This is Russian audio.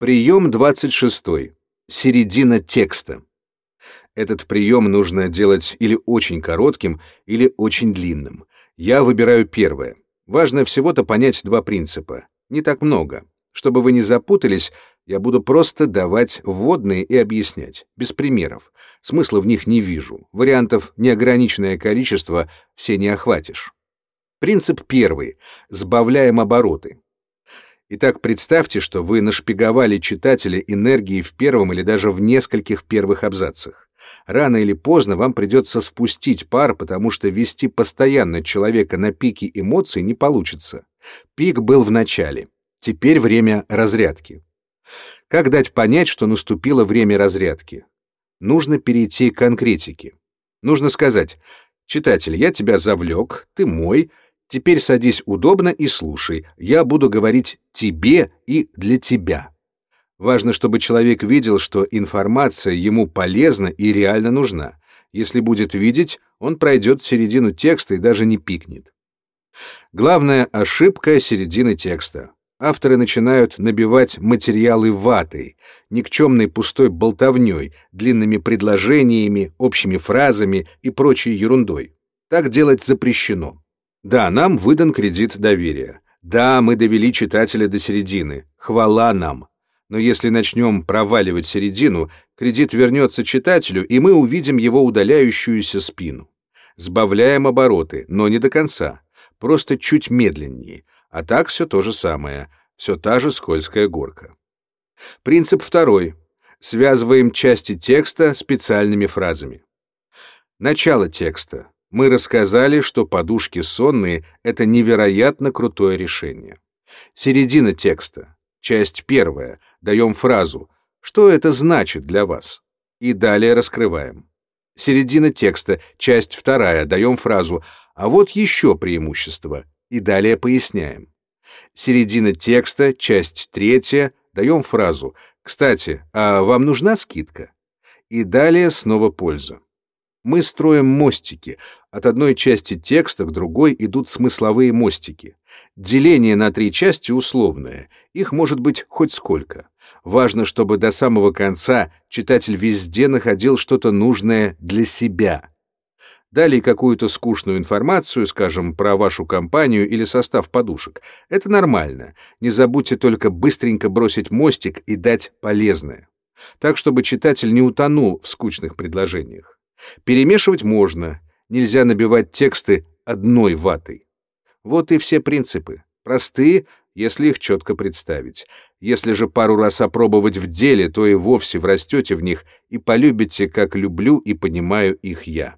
Прием 26. Середина текста. Этот прием нужно делать или очень коротким, или очень длинным. Я выбираю первое. Важно всего-то понять два принципа. Не так много. Чтобы вы не запутались, я буду просто давать вводные и объяснять, без примеров. Смысла в них не вижу. Вариантов неограниченное количество, все не охватишь. Принцип первый. Сбавляем обороты. Итак, представьте, что вы нашпиговали читателя энергией в первом или даже в нескольких первых абзацах. Рано или поздно вам придется спустить пар, потому что вести постоянно человека на пике эмоций не получится. Пик был в начале. Теперь время разрядки. Как дать понять, что наступило время разрядки? Нужно перейти к конкретике. Нужно сказать, читатель, я тебя завлек, ты мой, Теперь садись удобно и слушай. Я буду говорить тебе и для тебя. Важно, чтобы человек видел, что информация ему полезна и реально нужна. Если будет видеть, он пройдет середину текста и даже не пикнет. Главная ошибка середины текста. Авторы начинают набивать материалы ватой, никчемной пустой болтовней, длинными предложениями, общими фразами и прочей ерундой. Так делать запрещено. Да, нам выдан кредит доверия. Да, мы довели читателя до середины. Хвала нам. Но если начнем проваливать середину, кредит вернется читателю, и мы увидим его удаляющуюся спину. Сбавляем обороты, но не до конца. Просто чуть медленнее. А так все то же самое. Все та же скользкая горка. Принцип второй. Связываем части текста специальными фразами. Начало текста. Мы рассказали, что подушки сонные — это невероятно крутое решение. Середина текста. Часть первая. Даем фразу «Что это значит для вас?» И далее раскрываем. Середина текста. Часть вторая. Даем фразу «А вот еще преимущество» и далее поясняем. Середина текста. Часть третья. Даем фразу «Кстати, а вам нужна скидка?» И далее снова польза. Мы строим мостики. От одной части текста к другой идут смысловые мостики. Деление на три части условное. Их может быть хоть сколько. Важно, чтобы до самого конца читатель везде находил что-то нужное для себя. Далее какую-то скучную информацию, скажем, про вашу компанию или состав подушек. Это нормально. Не забудьте только быстренько бросить мостик и дать полезное. Так, чтобы читатель не утонул в скучных предложениях. Перемешивать можно, нельзя набивать тексты одной ватой. Вот и все принципы. Простые, если их четко представить. Если же пару раз опробовать в деле, то и вовсе врастете в них и полюбите, как люблю и понимаю их я.